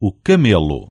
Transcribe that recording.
o camelo.